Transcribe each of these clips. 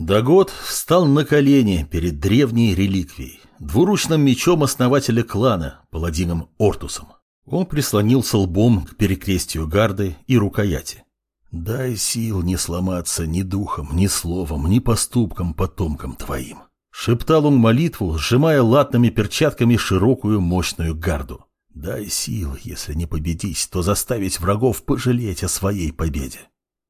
Дагот встал на колени перед древней реликвией, двуручным мечом основателя клана, паладином Ортусом. Он прислонился лбом к перекрестию гарды и рукояти. «Дай сил не сломаться ни духом, ни словом, ни поступком потомкам твоим», — шептал он молитву, сжимая латными перчатками широкую мощную гарду. «Дай сил, если не победить, то заставить врагов пожалеть о своей победе».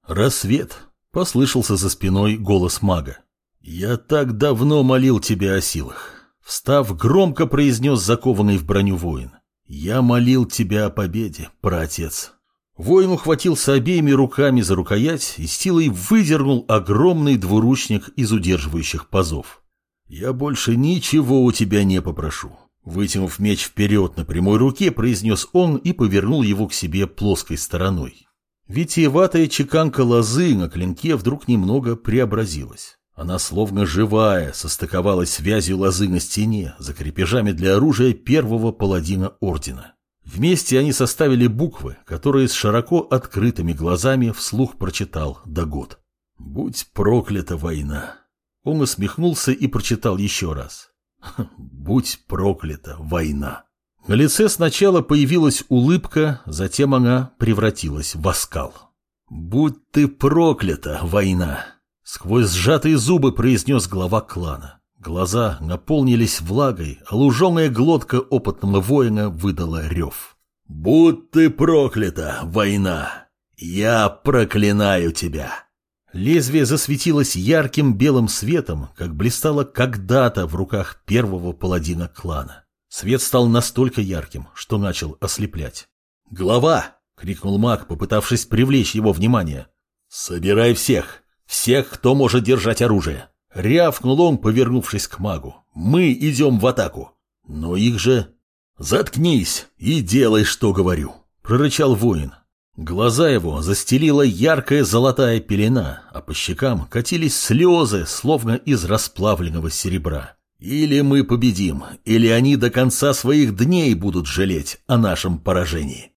«Рассвет», — послышался за спиной голос мага. «Я так давно молил тебя о силах». Встав, громко произнес закованный в броню воин. «Я молил тебя о победе, праотец». Воин ухватился обеими руками за рукоять и силой выдернул огромный двуручник из удерживающих пазов. «Я больше ничего у тебя не попрошу». Вытянув меч вперед на прямой руке, произнес он и повернул его к себе плоской стороной. Витиеватая чеканка лозы на клинке вдруг немного преобразилась. Она словно живая состыковалась связью лозы на стене за крепежами для оружия первого паладина ордена. Вместе они составили буквы, которые с широко открытыми глазами вслух прочитал Дагод. «Будь проклята война!» Он усмехнулся и прочитал еще раз. «Будь проклята война!» На лице сначала появилась улыбка, затем она превратилась в оскал. «Будь ты проклята, война!» Сквозь сжатые зубы произнес глава клана. Глаза наполнились влагой, а луженая глотка опытного воина выдала рев. «Будь ты проклята, война! Я проклинаю тебя!» Лезвие засветилось ярким белым светом, как блистало когда-то в руках первого паладина клана. Свет стал настолько ярким, что начал ослеплять. «Глава!» — крикнул маг, попытавшись привлечь его внимание. «Собирай всех! Всех, кто может держать оружие!» Рявкнул он, повернувшись к магу. «Мы идем в атаку!» «Но их же...» «Заткнись и делай, что говорю!» Прорычал воин. Глаза его застелила яркая золотая пелена, а по щекам катились слезы, словно из расплавленного серебра. «Или мы победим, или они до конца своих дней будут жалеть о нашем поражении!»